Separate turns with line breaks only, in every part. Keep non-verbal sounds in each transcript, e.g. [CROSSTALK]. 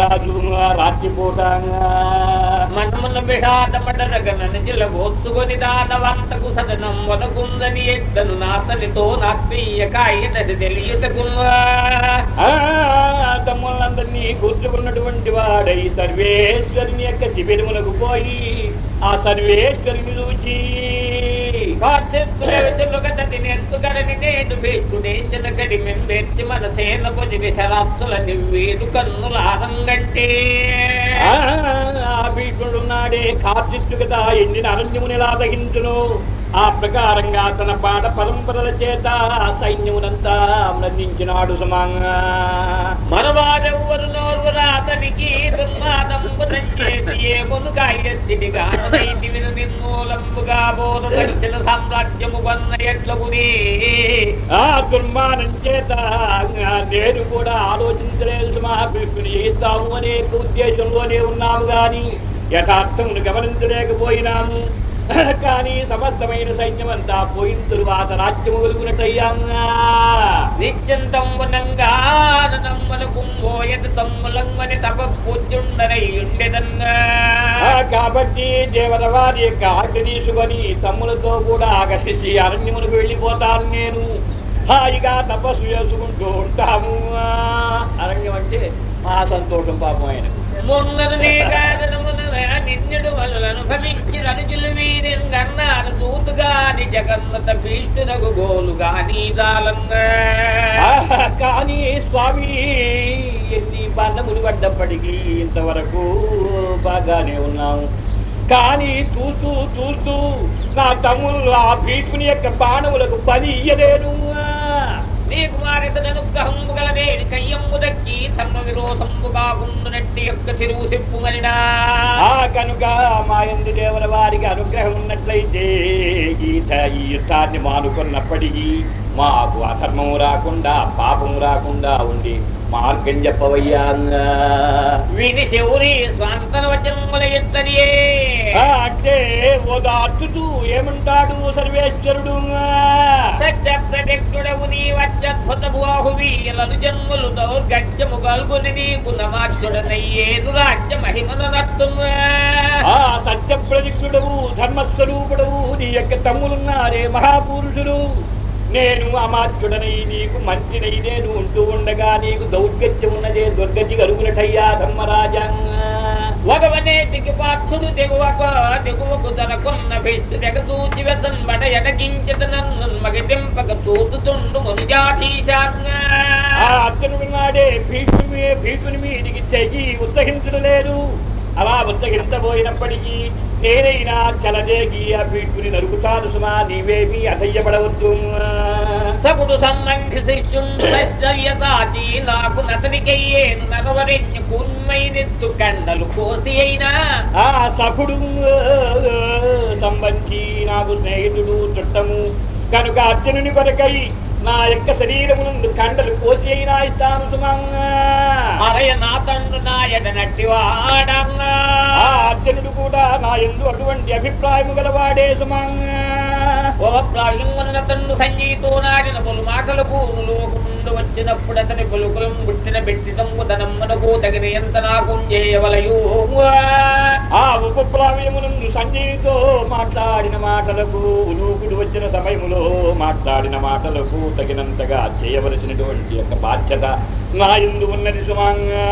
కాదు రాత్రిపూట
మనమున విషాదమడరగన నిజల గోత్తుకొని దానవంతకు సదనం వనకుందని ఎద్దను నాతనితో నాత్మీయ కాయనది తెలియుటకు
తమ్ముళ్ళందరినీ కూర్చుకున్నటువంటి వాడై సర్వేశ్వరుని యొక్క శిబిరములకు పోయి ఆ సర్వేశ్వరుని చూచి
నెత్తుగరని నేడు భీష్టుడేసిన కడిమెన్ వేర్చి మన సేన పొది విశరాప్తుల నివ్వేరు కన్నుల ఆనంగంటే
ఆ నాడే కదా ఎండిన అరణ్యమునిలా తగించును ఆ ప్రకారంగా తన పాట పరంపరల చేత సైన్యమునంతా మరణించినాడు సుమంగా.
మనవారెవ్వరు నోర్వరా అతనికి దుర్మానంబు సంచేతి ఏమును గాయత్తినిగా విను నిర్మూలంబుగా బోరు దక్షిణ సామ్రాజ్యము కొన్న ఎట్లగుని
ఆ దుర్మానం చేత నేను కూడా ఆలోచించలేదు సుమా భీష్ముని చేస్తాము అనే ఉద్దేశంలోనే ఉన్నాము గాని యథార్థమును గమనించలేకపోయినాము. కానీ సమస్తమైన సైన్యం అంతా పోయిన తరువాత రాజ్యము
కుంభోయత తమ్ములంగని
కాబట్టి దేవత వారి యొక్క ఆజ్ఞ తీసుకొని తమ్ములతో కూడా ఆకర్షించి అరణ్యములకు వెళ్ళిపోతాను నేను. హాయిగా తపస్సు చేసుకుంటూ ఉంటాము. అరణ్యం అంటే మహా సంతోషం పాపం ఆయనకు. [LAUGHS]
నిన్నుడు జగన్నత భీష్టునకు గోలుగాని దాలంగా
ఆ, కానీ స్వామి ఎన్ని బంధములు పడ్డప్పటికీ ఇంతవరకు బాగానే ఉన్నాము కానీ చూస్తూ చూస్తూ నా తమ్ముళ్ళు ఆ భీష్ముని యొక్క బాణములకు పని ఇయ్యలేను.
నీకు మారితను గ్రహము గలదే కయ్యమ్ము దక్కి ధర్మ విరోధంబు కాకుండునట్టి యొక్క తిరుగు చెప్పుమనినా
కనుక మా ఎందు దేవర వారికి అనుగ్రహం ఉన్నట్లయితే గీత ఈ యుద్ధాన్ని మానుకున్నప్పటికీ మాకు అధర్మము రాకుండా పాపము రాకుండా ఉండి మార్గం చెప్పవయ్యా.
విని శౌరి స్వాంతన వచనముల ఎత్తనియే.
అంటే ఓదార్చుతూ ఏమంటాడు సర్వేశ్వరుడు?
సత్య ప్రత్యక్షుడవు నీ అత్యద్భుత బాహువీయలను జన్ములు దౌర్గత్యము కల్గొని నీకు నమాక్షుడనయ్యేదు
ఆ సత్య ప్రతిష్ఠుడవు ధర్మస్వరూపుడవు నీ యొక్క తమ్ములున్నారే మహాపురుషుడు నేను అమాత్యుడనై నీకు మంచినై నేను ఉంటూ ఉండగా నీకు దౌర్గత్యం ఉన్నదే దుర్గతి కలుగునటయ్యా
దిగువక దిగువకు తనకున్న ఎటకించత నన్ను మగటింపక మునిజాఠీశాంగా
ఆ అర్జునుడు నాడే భీష్ముని భీష్ముని మీదికి తెగి ఉత్తహించడం లేదు అలా ఉత్తహించబోయినప్పటికీ నేనైనా చలదేగి ఆ భీష్ముని నరుకుతాను సుమా నీవేమీ అసహ్యపడవద్దు
సకుడు సంబంధి శిష్యుండు సత్యసాచి నాకు నతనికయ్యేను నరవరెచ్చి కున్మై నెత్తు కండలు కోసి అయినా.
ఆ సఖుడు సంబంధి నాకు స్నేహితుడు చుట్టము. కనుక అర్జునుని కొరకై నా యొక్క శరీరమునందు కండలు కోసి అయినా ఇస్తాను అర్జునుడు కూడా నా ఎందు అటువంటి అభిప్రాయము గలవాడే సుమంగా
ఓ సంజీతో నాడిన పలు మాటలు పూనులు ముందు వచ్చినప్పుడు అతని పలుకులం పుట్టిన పెట్టి తమ్ముదనమ్మనకు తగిన ఎంత నాకు చేయవలయు.
ఆ ఉపప్లావ్యమునందు సంజయ్తో మాట్లాడిన మాటలకు ఉలూకుడు వచ్చిన సమయములో మాట్లాడిన మాటలకు తగినంతగా చేయవలసినటువంటి యొక్క బాధ్యత నా ఎందు ఉన్నది సుమంగా.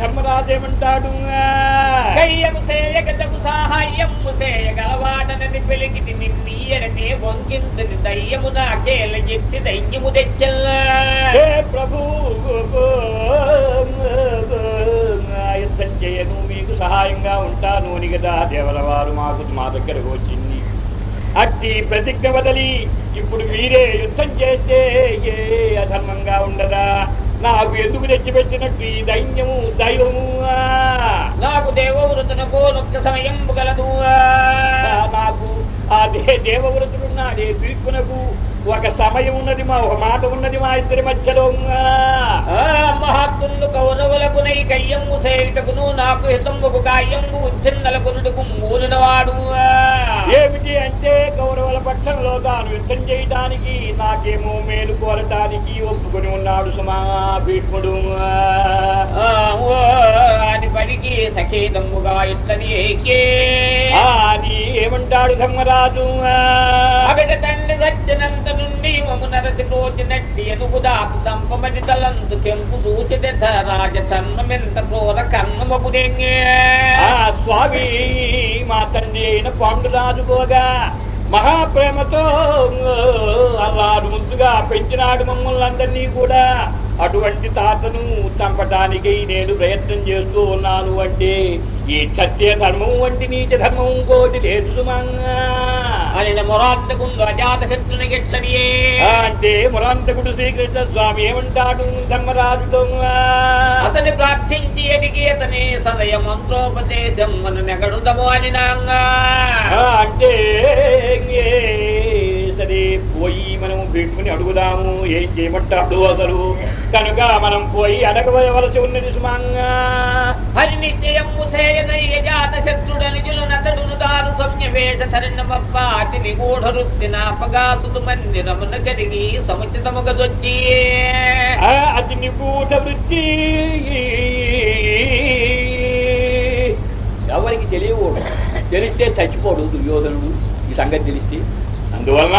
ధర్మరాజేమంటాడు
కయ్యము సేయగతకు సహాయము సేయగలవాడనని పెలిగితి నిన్నీయడనే వంకింతని దయ్యము నాకేల ఎత్తి దయ్యము తెచ్చల్లా.
హే ప్రభు ఆ యుద్ధం చేయను మీకు సహాయంగా ఉంటాను అని కదా దేవలవారు మాకు మా దగ్గరకు వచ్చింది. అట్టి ప్రతిజ్ఞ వదలి ఇప్పుడు మీరే యుద్ధం చేస్తే ఏ అధర్మంగా ఉండదా? నాకు ఎందుకు తెచ్చిపెట్టినట్టు ఈ దైన్యము దైవము?
నాకు దేవవృతునకు నొక్క సమయం గలదు
నాకు ఆ దే దేవవ్రతుడున్నాడే పీక్కునకు ఒక సమయం ఉన్నది మా ఒక మాట ఉన్నది మా ఇద్దరి మధ్యలో.
మహాత్ములు కౌరవులకు నై కయ్యము సేయుటకును నాకు హితముకు కాయ్యము ఉచ్చిన్నల కొనుటకు మూలినవాడు.
ఏమిటి అంటే కౌరవుల పక్షంలోగా తాను యుద్ధం చేయటానికి నాకేమో మేలు కోరటానికి ఒప్పుకొని ఉన్నాడు సుమా భీష్ముడు.
అది పడికి సఖేతముగా ఇట్లని
అని ఏమంటాడు ధర్మరాజు?
అవిడ తండ్రి సచ్చినంత నుండి మము నరసి కోచినట్టి ఎనుగుదాకు దంపమది తలందు కెంపు దూచితే రాజ సన్నమెంత క్రూర కన్నమగుదెంగే
ఆ స్వామి మా తండ్రి అయిన పాండురాజు పోగా. మహాప్రేమతో అల్లారు ముందుగా పెంచినాడు మమ్మల్ని అందరినీ కూడా. అటువంటి తాతను చంపటానికి నేను ప్రయత్నం చేస్తూ ఉన్నాను అంటే ఈ సత్య ధర్మం వంటి నీచ ధర్మం కోటి లేదు సుమంగా
గిట్లనియే.
అంటే మురాంతకుడు శ్రీకృష్ణ స్వామి ఏమంటాడు ధర్మరాజుతో?
అతని ప్రార్థించి ఎదిగి అతని సదయ మంత్రోపదేశం మన నెగడుదము అని
అంటే సరే పోయి మనం భీష్ముని అడుగుదాము ఏం చేయమంటాడు అసలు? కనుక మనం పోయి అడగవలసి ఉన్నది సుమంగా.
హరి నిత్యము సేయనయ్య జాత శత్రుడని జులునతడును దారు సౌమ్యవేష శరణమప్ప అతి నిగూఢ వృత్తి నాపగాతుడు మందిరమున కలిగి సముచితముగదొచ్చి
ఆ, అతి నిగూఢ వృత్తి. ఎవరికి తెలియకూడదు. తెలిస్తే చచ్చిపోడు దుర్యోధనుడు. ఈ సంగతి తెలిస్తే. అందువలన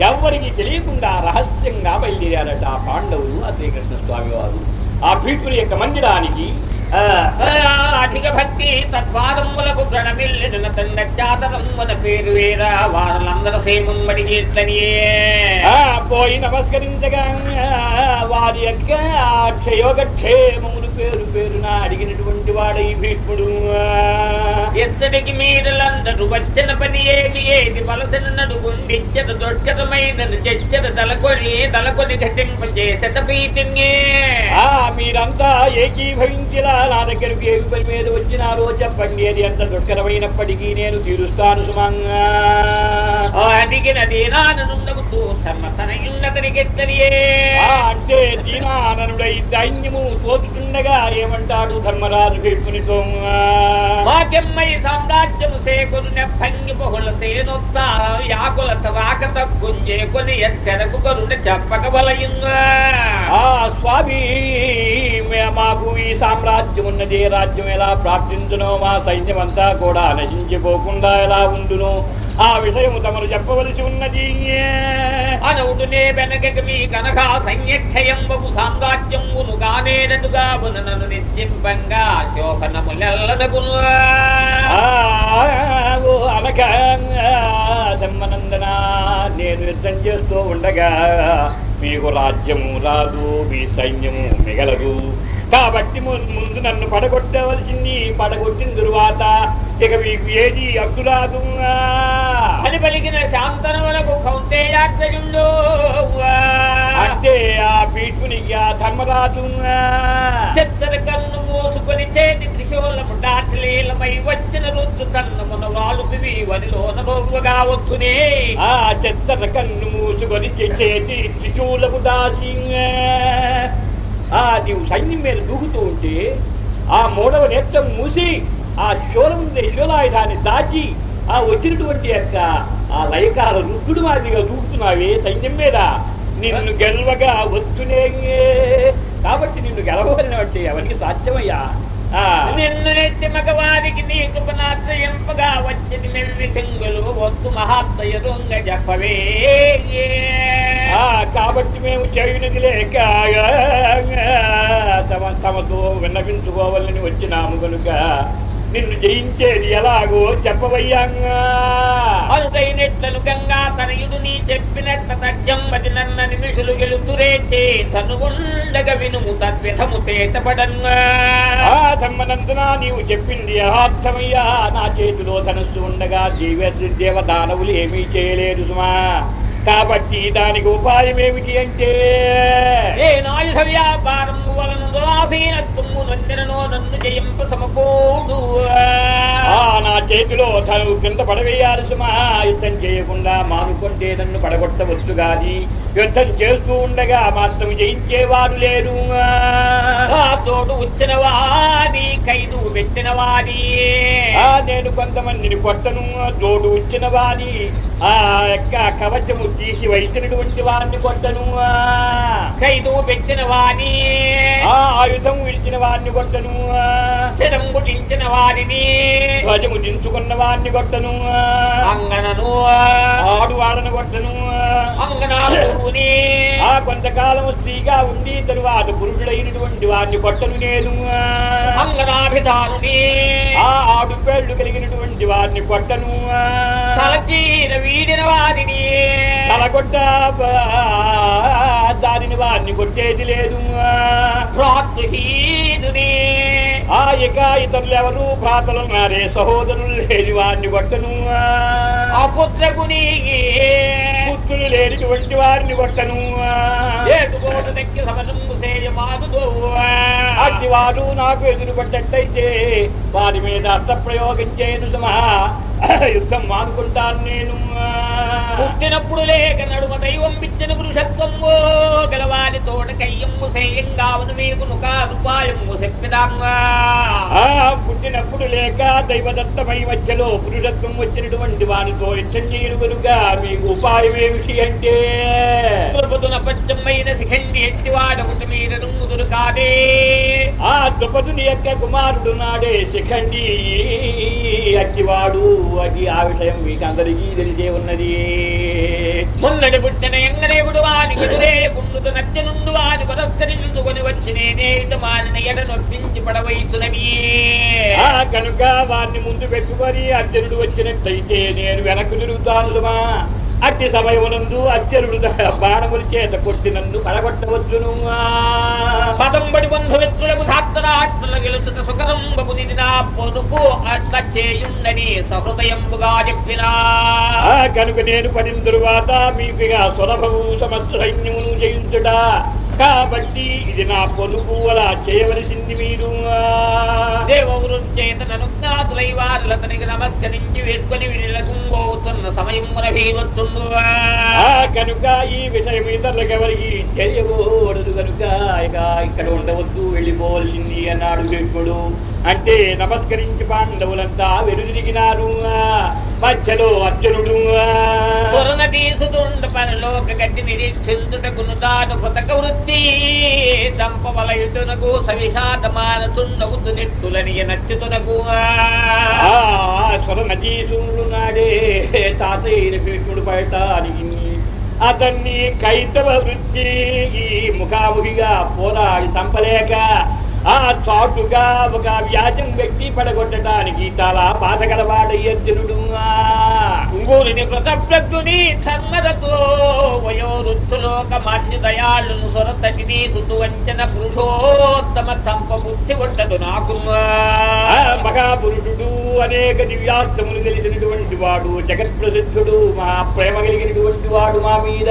ఎవరికి తెలియకుండా రహస్యంగా బయలుదేరారట ఆ పాండవులు ఆ శ్రీకృష్ణ స్వామి వారు. ఆ భీష్ముని యొక్క మందిరానికి
అధిక భక్తి తద్వారములకు ప్రణమిల్లిన తండ్రి పేరు వేరా వారులందరూ సేమం అడిగేట్లనియే
పోయి నమస్కరించగా వారి యొక్క క్షయోగక్షేమము పేరు పేరున అడిగినటువంటి వాడై భీష్ముడు.
ఎత్తడికి మీరులందరూ వచ్చిన పని ఏమి ఏది వలసన నడుగుండిచ్చద దొడ్చదమైనది చెచ్చద దళకొని దళకొని ఘటింప చేసత ప్రీతిన్యే
ఆ మీరంతా ఏకీభవించిలా నా దగ్గరకు ఏమి పని మీద వచ్చినారో చెప్పండి. అది ఎంత దుష్కరమైనప్పటికీ నేను తీరుస్తాను సుమంగా
అడిగిన దీనానుండగుతూ తమ గెత్తనియే.
ఆ, అంటే దీనాననుడై దైన్యము తోచుతుండగా ఏమంటాడు ధర్మరాజు?
సామ్రాజ్యము నెప్పంగి బహుళ యాకుల రాక తగ్గుంజే కొని ఎత్తెరకు కరుణ చెప్పక
ఆ స్వామి మాకు ఈ సామ్రాజ్యం ఉన్నది. రాజ్యం ఎలా ప్రాప్తించునో మా సైన్యం అంతా కూడా నశించిపోకుండా ఎలా ఉండును? ఆ విషయము తమరు చెప్పవలసి ఉన్నది.
అనవుడునే వెనకకి మీ కనక సంయక్షయంబు సామ్రాజ్యమును గానేనటుగా నన్ను నిత్యింపంగా శోభనములెల్లదగును
ఆ, ఓ అనగా సమ్మనందన నేను యుద్ధం చేస్తూ ఉండగా మీకు రాజ్యము రాదు మీ సైన్యము మిగలదు. కాబట్టి ముందు నన్ను పడగొట్టవలసింది పడగొట్టిన తరువాత ఇక మీకు ఏది అడ్డు రాదు.
అని పలికిన శాంతనములకు కౌంతేయాత్మజుండు
అంటే ఆ భీష్మునికి ఆ ధర్మరాజు
చెత్తర కన్ను మోసుకొని చేతి త్రిశూలము దాటిలీలమై వచ్చిన రుద్దు కన్నుమున వాలుపివి వనిలోన రోగుగా వచ్చునే
ఆ చెత్త కన్ను మూసుకొని చేతి త్రిశూలము దాసి ఆ నీవు సైన్యం మీద దూకుతూ ఉంటే ఆ మూడవ నేత్రం మూసి ఆ శూలం శూలాయుధాన్ని దాచి ఆ వచ్చినటువంటి యొక్క ఆ లయకాల రుద్దుడు మాదిరిగా దూకుతున్నావే సైన్యం మీద. నిన్ను గెలవగా వస్తునే కాబట్టి నిన్ను గెలవబడినవంటే ఎవరికి సాధ్యమయ్యా?
నిన్ను నెట్టి మగవారికి నీ కృపణాశ్రయింపగా వచ్చింది మెల్లి సింగులు వద్దు మహాత్మయ దొంగ చెప్పవే
కాబట్టి మేము చేయునది లేక తమ తమతో విన్నపించుకోవాలని వచ్చినాము కనుక నిన్ను జయించేది ఎలాగో చెప్పవయ్యాంగా.
అరుదైనట్లను గంగా తనయుడు నీ చెప్పినట్ట తజ్జమ్మది నన్న నిమిషులు గెలుతురేచే తనుగుండగ వినుము తద్విధము తేటపడన్గా
ఆ ధమ్మనందున నీవు చెప్పింది యథార్థమయ్యా. నా చేతిలో ధనస్సు ఉండగా జీవ దేవదానవులు ఏమీ చేయలేదు సుమా. కాబట్టి దానికి ఉపాయం ఏమిటి అంటే?
ఏ నాయుధ వ్యాపారం వలన నన్ను జయింప
నా చేతిలో కింద పడవేయాలి సుమా యుద్ధం చేయకుండా మానుకుంటే నన్ను పడగొట్టవచ్చు గాని యుద్ధం చేస్తూ ఉండగా మాత్రం జయించేవాడు లేరు
తోడు వచ్చిన వాడి ఖైదు పెట్టిన వాడి
ఆ నేను కొంతమందిని కొట్టను జోడు వచ్చిన వాడి ఆ యొక్క కవచము తీసి వైసినటువంటి వారిని కొట్టను.
ఖైదు పెట్టిన వాని.
ఆ ఆయుధం విడిచిన వారిని కొట్టను.
శరం గుటించిన వారిని.
ధ్వజము దించుకున్న వారిని కొట్టను.
అంగనను.
ఆడు వాళ్ళని కొట్టను.
అంగనాపురుని
ఆ కొంతకాలము స్త్రీగా ఉండి తరువాత పురుషుడైనటువంటి వారిని కొట్టను నేను.
అంగనాభిధానుని.
ఆ ఆడు పేళ్ళు కలిగినటువంటి వారిని కొట్టను.
తలచీర వీడిన వారిని.
తలగొట్ట దానిని వారిని కొట్టేది లేదు.
భ్రాతృహీనుని
ఆ ఇక ఇతరులు ఎవరు భ్రాతలు ఉన్నారే సహోదరులు లేని వారిని కొట్టను.
అపుత్రకుని
పుత్రులు లేనిటువంటి వారిని కొట్టను. అట్టి వారు నాకు ఎదురు పడ్డట్టయితే వారి మీద అస్త్ర ప్రయోగం చేయను సమా యుద్ధం మానుకుంటాను నేను.
పుట్టినప్పుడు లేక నడుమ దైవం ఇచ్చిన పురుషత్వము. గలవారి తోట కయ్యమ్ము సేయంగావును మీకు నుకారుపాయము చెప్పిదాంగా.
పుట్టినప్పుడు లేక దైవదత్తమై మధ్యలో పురుషత్వం వచ్చినటువంటి వానితో యుద్ధం చేయను కనుక మీకు ఉపాయం ఏమిటి అంటే?
దుర్బుతున పచ్చమైన శిఖండి ఎట్టివాడొకటి మీద రుంగుదురు కాదే.
ఆ ద్రుపదుని యొక్క కుమారుడు నాడే శిఖండి అట్టివాడు అది ఆ విషయం మీకు అందరికీ తెలిసే ఉన్నది.
మున్నడి పుట్టిన ఎంగరేవుడు వాని ఎదురే గుండుతు నత్య నుండు వాని పురస్కరించుకొని వచ్చి నేనే ఇటు మానిన ఎడ నొప్పించి పడవైతునని.
ఆ కనుక వారిని ముందు పెట్టుకొని అర్జునుడు వచ్చినట్లయితే నేను వెనక్కు తిరుగుతాను సుమా అట్టి సమయమునందు అర్జునుడు బాణముల చేత కొట్టి నన్ను పడగొట్టవచ్చును.
పదంబడి బంధుమిత్రులకు గెలుచుట సుఖరం బగుది నా పొరుపు అట్లా సహృదయంబుగా చెప్పినా
కనుక నేను పడిన తరువాత మీకు సులభము సమస్త సైన్యమును జయించుడా కాబట్టి ఇది నా పొదుపు అలా చేయవలసింది మీరు. కనుక ఈ విషయం ఇతరులకు ఎవరికి తెలియకూడదు కనుక ఇక ఇక్కడ ఉండవద్దు వెళ్ళిపోవలసింది అన్నాడు భీష్ముడు అంటే నమస్కరించి పాండవులంతా వెనుదిరిగినారు. మధ్యలో అర్జునుడు.
కొరన తీసుతుండ పరలోక గట్టి నిరీక్షించుటకును తాను కృతక వృత్తి. దంపవలయుతునకు సవిషాదమానతుండగుతు నెట్టులని నచ్చుతునకు.
ఆ స్వర నదీసుడు నాడే తాతయ్య భీష్ముడు పడటానికి అతన్ని కైతవ వృత్తి ఈ ముఖాముఖిగా పోరాడి చంపలేక ఆ చాటుగా ఒక వ్యాజం వ్యక్తి పడగొట్టడానికి చాలా బాధగలవాడు అర్జునుడు
ఊరిని కృతజ్ఞుని ధర్మరతో వయోరుత్తులోక మాన్య దయాళును సొరతటి నీసుతు వంచన పురుషోత్తమ చంప బుద్ధి ఉండదు నాకు.
మహాపురుషుడు అనేక దివ్యాస్తములు తెలిసినటువంటి వాడు జగత్ప్రసిద్ధుడు మా ప్రేమ కలిగినటువంటి వాడు మా మీద.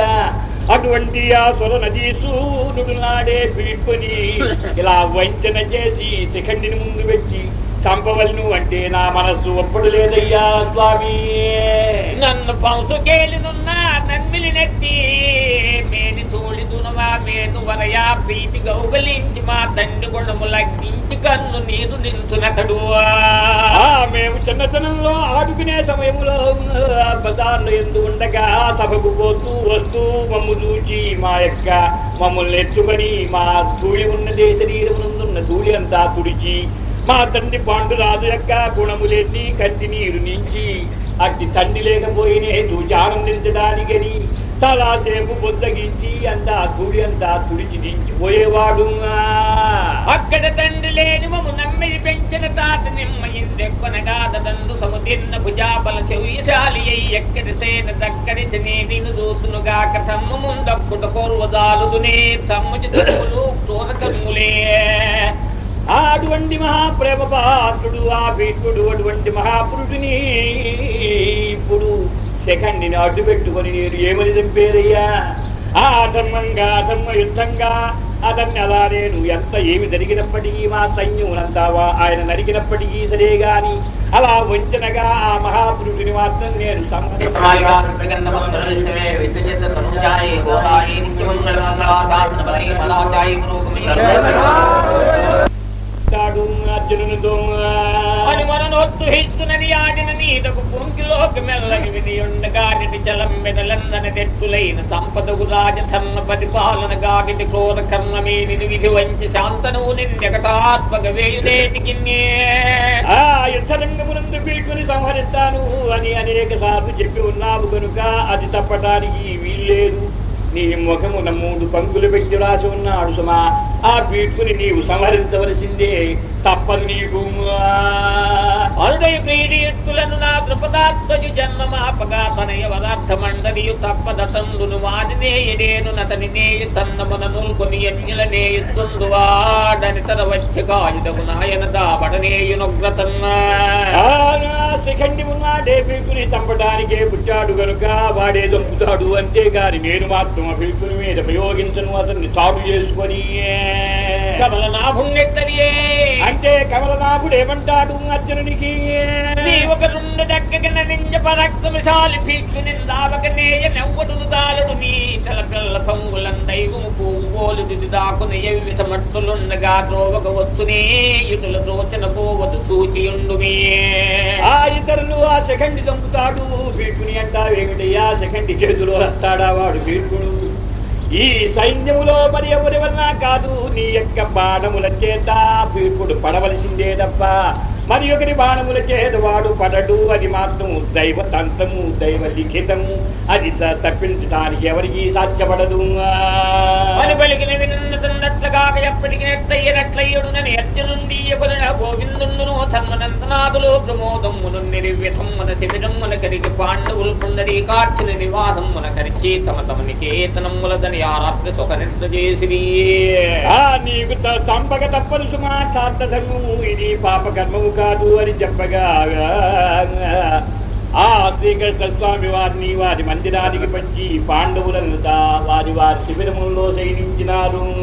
అటువంటి ఆ స్వర నదీసూనుడు నాడే పిలుపుని. ఇలా వంచన చేసి శిఖండిని ముందు పెట్టి చంపవలను అంటే నా మనస్సు ఒప్పుడు లేదయ్యా స్వామి.
నన్ను పంసు కేలినున్న నన్మిలి నెట్టి మేని తోడి దునవా మేను వరయా ప్రీతి గౌగలించి మా తండ్రి గుణము లగ్నించి కన్ను నీరు
ఆ మేము చిన్నతనంలో ఆడుకునే సమయంలో బజార్లో ఎందు ఉండగా సభకు పోతూ వస్తూ మమ్ము చూచి మా యొక్క మమ్మల్ని ఎత్తుకొని మా ధూళి ఉన్నదే శరీరమునందున్న ధూళి అంతా తుడిచి మా తండ్రి పాండురాజు యొక్క గుణములెత్తి కంటి నీరు నుంచి అట్టి తండ్రి లేకపోయినే చూచి ఆనందించడానికని చాలాసేపు బొద్దగించి అంతా తుడి అంతా తుడిచి దించిపోయేవాడు
అక్కడ తండ్రి లేని మము నమ్మిది పెంచిన తాత నిమ్మయిందెక్కనగా దండు సముదిన్న భుజాబల శౌయశాలి అయి ఎక్కడి సేన దక్కడి నేను దూతునుగాక తమ్ము ముందప్పుడు కోర్వదాలుదునే. తమ్ముచి తమ్ములు క్రూర తమ్ములే
ఆ అటువంటి మహాప్రేమ పాత్రుడు ఆ భీష్ముడు అటువంటి మహాపురుషుని ఇప్పుడు శఖండిని అడ్డు పెట్టుకొని నేను ఏమని చంపేదయ్యా ఆ అధర్మంగా అధర్మ యుద్ధంగా అతన్ని అలా నేను ఎంత ఏమి జరిగినప్పటికీ మా సైన్యమునంతా ఆయన నరికినప్పటికీ సరే గాని అలా వంచనగా ఆ మహాపురుషుని మాత్రం నేను సంహరించాను. తాడు అర్జునునితో
అని మన నోట్టు హిస్తున్నది ఆడిన నీదకు పొంకిలోకి మెల్లగి విని ఉండగా నిటి చలం మెదలందని తెట్టులైన సంపదకు రాజధర్మ పరిపాలన గాగిటి క్రోర కర్మమే నిన్ను విధి వంచి శాంతను నిన్నెకటాత్మక వేయుదేటికి
ఆ యుద్ధరంగమునందు పీకుని సంహరిస్తాను అని అనేక సార్లు చెప్పి ఉన్నావు కనుక అది తప్పటానికి వీల్లేదు. నీ ముఖమున మూడు పంకులు పెట్టి రాసి ఉన్నాడు సుమా. ఆ పీకుని నీవు సంహరించవలసిందే. తప్పదు నీకు
అరుడై ప్రీడి ఎత్తులను నా దృపదాత్మజు జన్మమాపగా తనయ పదార్థ మండలియు తప్పదతందును వాడినే ఎడేను నతని నేయు తన్నమున నూల్కొని ఎన్యుల నేయుతుందు వాడని తన వచ్చ కాయుధము నాయన దాబడనేయునొగ్రతన్నా
ఆ శిఖండి ఉన్నాడే పీకుని చంపడానికే పుట్టాడు గనుక వాడే చంపుతాడు అంతేగాని నేను మాత్రం ఆ పీకుని మీద ప్రయోగించను అతన్ని చాటు చేసుకొని అంటే కమలనాథుడు ఏమంటాడు అర్జునునికి?
ఒక రెండు దక్కగిన నింజ నిందావక నేయ దాలుడు పిల్ల పూగోలు దిది దాకున ద్రోవక వస్తునే ఇటుల దోచన పోవదు సూచియుండు మీ
ఆ ఇతరులు ఆ సెకండ్ చంపుతాడు పీకుని అంటావేమిటయ్యా? సెకండ్ చేతిలో వస్తాడా వాడు పీకుడు ఈ సైన్యములో మరి ఎవరి వల్ల కాదు? నీ యొక్క బాణముల చేత పీకుడు పడవలసిందే తప్ప మరి ఒకరి బాణముల చేత వాడు పడడు. అది మాత్రము దైవ తంత్రము దైవ లిఖితము. అది తప్పించడానికి ఎవరికి సాధ్యపడదు.
అని పలికిన వినున్నట్లుగా ఎప్పటికి నెట్టయ్యనట్లయ్యుడునని అర్జునుండి ధర్మనందనాథులు ప్రమోదమ్మును నిర్వ్యథమ్మున శిబిరమ్మున కరిగి పాండవులు పుండరీ కార్చిన నివాసమ్మున కరిచి తమ తమ నికేతనమ్ములదని ఆరాధ్య సుఖ నిద్ర చేసిరి.
ఆ నీకు త- చంపక తప్పదు సుమా శాంతధర్మము. ఇది పాపకర్మము కాదు అని చెప్పగా ఆ శ్రీకృష్ణ స్వామి వారిని వారి మందిరానికి పంచి పాండవులను వారి వారి శిబిరముల్లో శయనించినారు.